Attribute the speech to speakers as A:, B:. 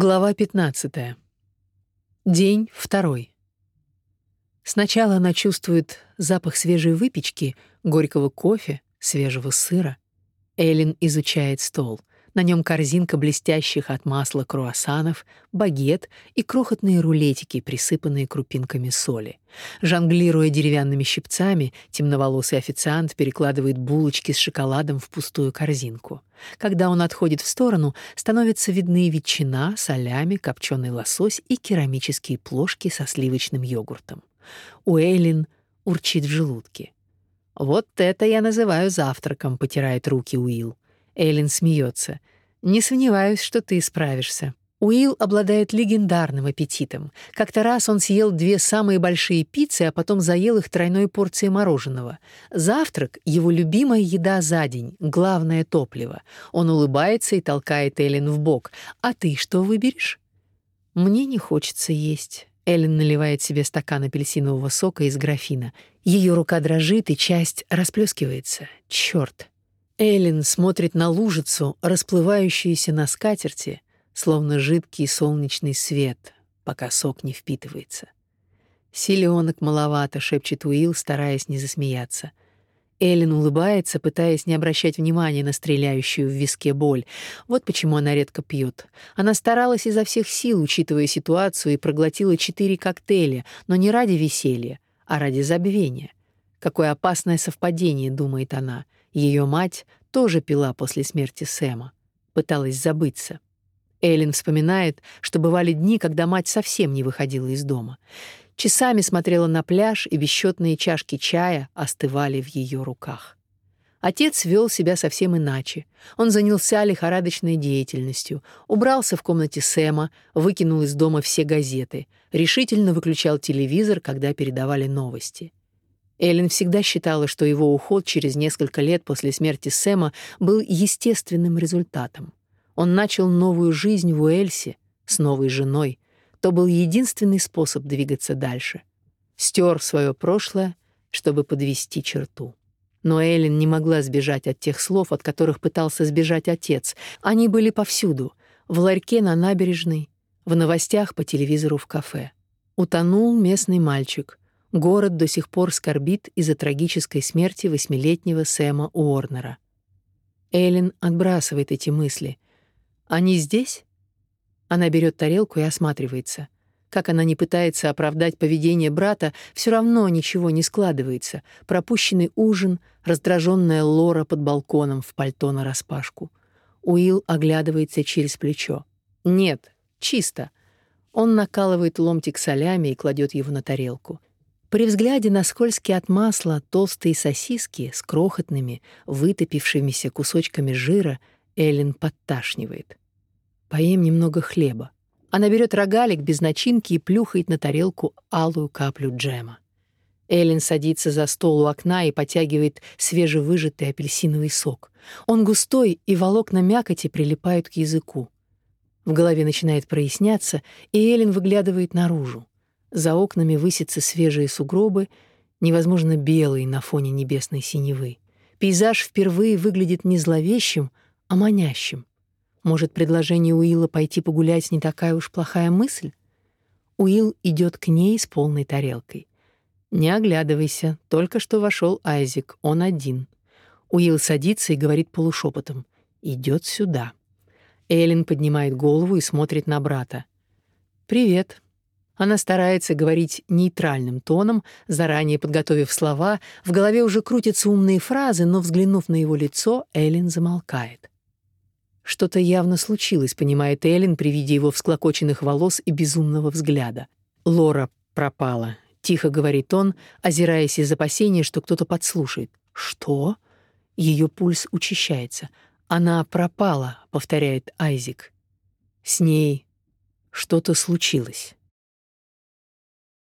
A: Глава 15. День второй. Сначала она чувствует запах свежей выпечки, горького кофе, свежего сыра. Эллен изучает стол. На нем корзинка блестящих от масла круассанов, багет и крохотные рулетики, присыпанные крупинками соли. Жонглируя деревянными щипцами, темноволосый официант перекладывает булочки с шоколадом в пустую корзинку. Когда он отходит в сторону, становятся видны ветчина, солями, копченый лосось и керамические плошки со сливочным йогуртом. У Эйлин урчит в желудке. «Вот это я называю завтраком», — потирает руки Уилл. Эйлин смеется. «Не сомневаюсь, что ты справишься». Уилл обладает легендарным аппетитом. Как-то раз он съел две самые большие пиццы, а потом заел их тройной порцией мороженого. Завтрак — его любимая еда за день, главное топливо. Он улыбается и толкает Эллен в бок. «А ты что выберешь?» «Мне не хочется есть». Эллен наливает себе стакан апельсинового сока из графина. Ее рука дрожит, и часть расплескивается. Черт! Эллен смотрит на лужицу, расплывающуюся на скатерти, словно жидкий солнечный свет, пока сок не впитывается. «Силёнок маловато», — шепчет Уилл, стараясь не засмеяться. Эллен улыбается, пытаясь не обращать внимания на стреляющую в виске боль. Вот почему она редко пьет. Она старалась изо всех сил, учитывая ситуацию, и проглотила четыре коктейля, но не ради веселья, а ради забвения. Какое опасное совпадение, думает она — ее мать тоже пила после смерти Сэма, пыталась забыться. Эллен вспоминает, что бывали дни, когда мать совсем не выходила из дома. Часами смотрела на пляж, и бесчетные чашки чая остывали в ее руках. Отец вел себя совсем иначе. Он занялся лихорадочной деятельностью, убрался в комнате Сэма, выкинул из дома все газеты, решительно выключал телевизор, когда передавали новости. Эллен всегда считала, что его уход через несколько лет после смерти Сэма был естественным результатом. Он начал новую жизнь в Уэльсе с новой женой. То был единственный способ двигаться дальше. Стер свое прошлое, чтобы подвести черту. Но Эллен не могла сбежать от тех слов, от которых пытался сбежать отец. Они были повсюду — в ларьке на набережной, в новостях по телевизору в кафе. Утонул местный мальчик — Город до сих пор скорбит из-за трагической смерти восьмилетнего Сэма Уорнера. Эллен отбрасывает эти мысли. Они здесь? Она берет тарелку и осматривается. Как она не пытается оправдать поведение брата, все равно ничего не складывается. Пропущенный ужин, раздраженная Лора под балконом в пальто нараспашку. Уилл оглядывается через плечо. Нет, чисто. Он накалывает ломтик солями и кладет его на тарелку. При взгляде на скользкие от масла толстые сосиски с крохотными, вытопившимися кусочками жира Эллен подташнивает. Поем немного хлеба. Она берет рогалик без начинки и плюхает на тарелку алую каплю джема. Эллен садится за стол у окна и потягивает свежевыжатый апельсиновый сок. Он густой, и волокна мякоти прилипают к языку. В голове начинает проясняться, и Эллен выглядывает наружу. За окнами высятся свежие сугробы, невозможно белые на фоне небесной синевы. Пейзаж впервые выглядит не зловещим, а манящим. Может, предложение Уилла пойти погулять не такая уж плохая мысль? Уилл идет к ней с полной тарелкой. Не оглядывайся, только что вошел Айзек, он один. Уилл садится и говорит полушепотом: "Идет сюда". Эллен поднимает голову и смотрит на брата. "Привет", она старается говорить нейтральным тоном, заранее подготовив слова, в голове уже крутятся умные фразы, но, взглянув на его лицо, Эллен замолкает. Что-то явно случилось, понимает Эллен при виде его всклокоченных волос и безумного взгляда. Лора пропала, тихо говорит он, озираясь из опасения, что кто-то подслушает. Что? Ее пульс учащается. Она пропала, повторяет Айзик. С ней что-то случилось.